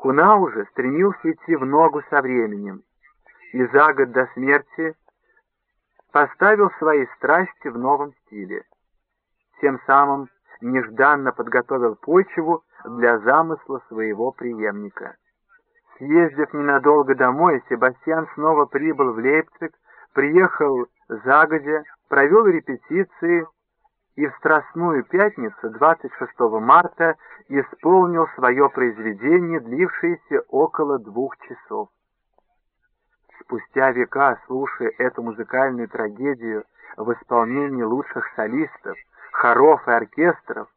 Куна уже стремился идти в ногу со временем, и за год до смерти поставил свои страсти в новом стиле. Тем самым нежданно подготовил почву для замысла своего преемника. Съездив ненадолго домой, Себастьян снова прибыл в Лейпциг, приехал загодя, провел репетиции и в Страстную пятницу 26 марта исполнил свое произведение, длившееся около двух часов. Спустя века, слушая эту музыкальную трагедию в исполнении лучших солистов, хоров и оркестров,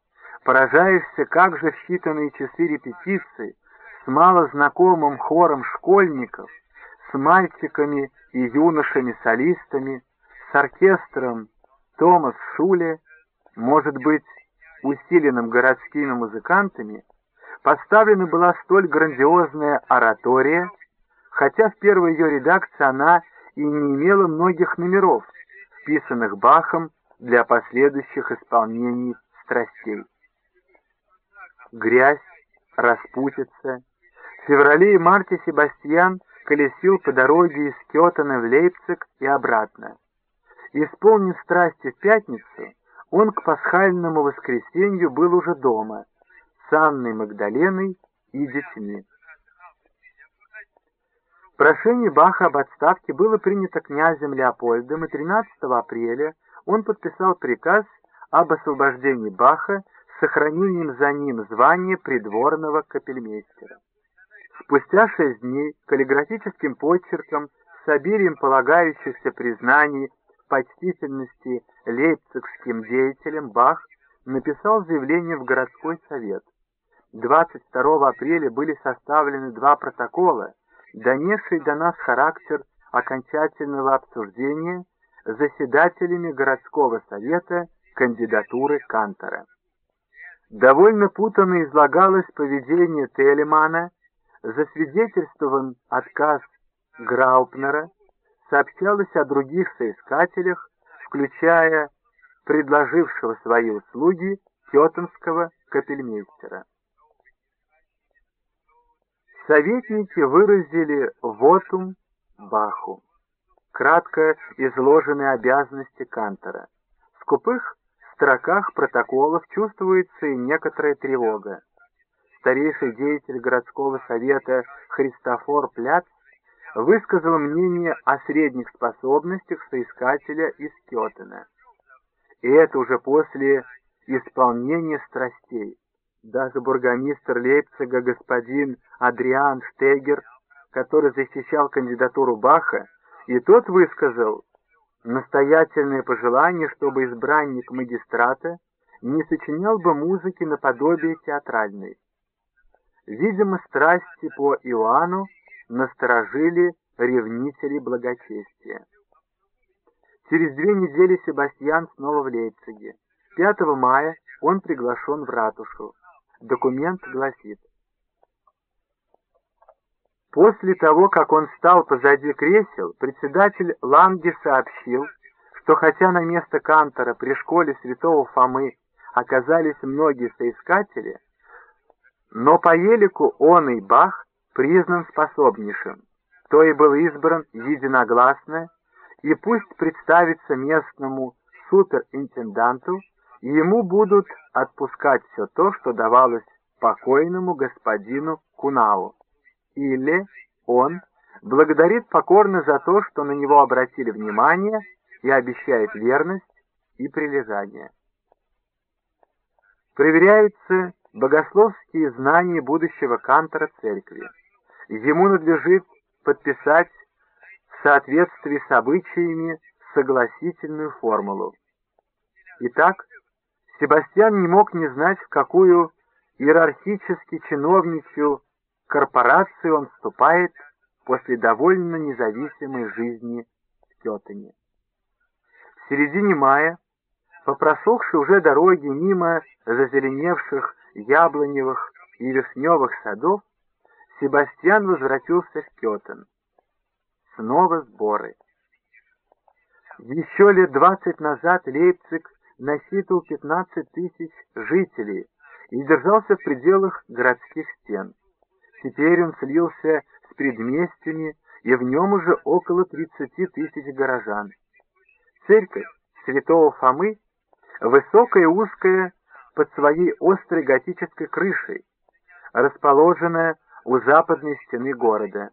поражаешься, как же в считанные часы репетиции с малознакомым хором школьников, с мальчиками и юношами-солистами, с оркестром Томас Шуле, может быть, усиленным городскими музыкантами, поставлена была столь грандиозная оратория, хотя в первой ее редакции она и не имела многих номеров, вписанных Бахом для последующих исполнений страстей. Грязь, распутица. В феврале и марте Себастьян колесил по дороге из Кётена в Лейпциг и обратно. Исполнив страсти в пятницу, он к пасхальному воскресенью был уже дома, с Анной Магдаленой и детьми. Прошение Баха об отставке было принято князем Леопольдом, и 13 апреля он подписал приказ об освобождении Баха с сохранением за ним звания придворного капельмейстера. Спустя шесть дней каллиграфическим почерком с обилием полагающихся признаний почтительности лейпцигским деятелям Бах написал заявление в городской совет. 22 апреля были составлены два протокола, донесшие до нас характер окончательного обсуждения заседателями городского совета кандидатуры Кантора. Довольно путанно излагалось поведение Телемана, засвидетельствован отказ Граупнера, сообщалось о других соискателях, включая предложившего свои услуги Кетенского капельмейстера. Советники выразили вотум Баху, кратко изложенные обязанности Кантора. В скупых строках протоколов чувствуется и некоторая тревога. Старейший деятель городского совета Христофор Пляц высказал мнение о средних способностях соискателя из Кетена. И это уже после исполнения страстей. Даже бургомистр Лейпцига господин Адриан Штегер, который защищал кандидатуру Баха, и тот высказал настоятельное пожелание, чтобы избранник магистрата не сочинял бы музыки наподобие театральной. Видимо, страсти по Иоанну насторожили ревнители благочестия. Через две недели Себастьян снова в Лейпциге. 5 мая он приглашен в ратушу. Документ гласит. После того, как он стал позади кресел, председатель Ланге сообщил, что хотя на место кантора при школе святого Фомы оказались многие соискатели, но по елику он и Бах признан способнейшим, то и был избран единогласно, и пусть представится местному суперинтенданту, и ему будут отпускать все то, что давалось покойному господину Кунау. Или он благодарит покорно за то, что на него обратили внимание и обещает верность и прилежание. Проверяются богословские знания будущего кантора церкви. Ему надлежит подписать в соответствии с обычаями согласительную формулу. Итак, Себастьян не мог не знать, в какую иерархически чиновничью корпорацию он вступает после довольно независимой жизни в Кетане. В середине мая, по просохшей уже дороге мимо зазеленевших яблоневых и вишневых садов, Себастьян возвратился в Кетен. Снова сборы. Еще лет двадцать назад Лейпциг насчитывал 15 тысяч жителей и держался в пределах городских стен. Теперь он слился с предместьями, и в нем уже около 30 тысяч горожан. Церковь святого Фомы высокая и узкая под своей острой готической крышей, расположенная у западной стены города.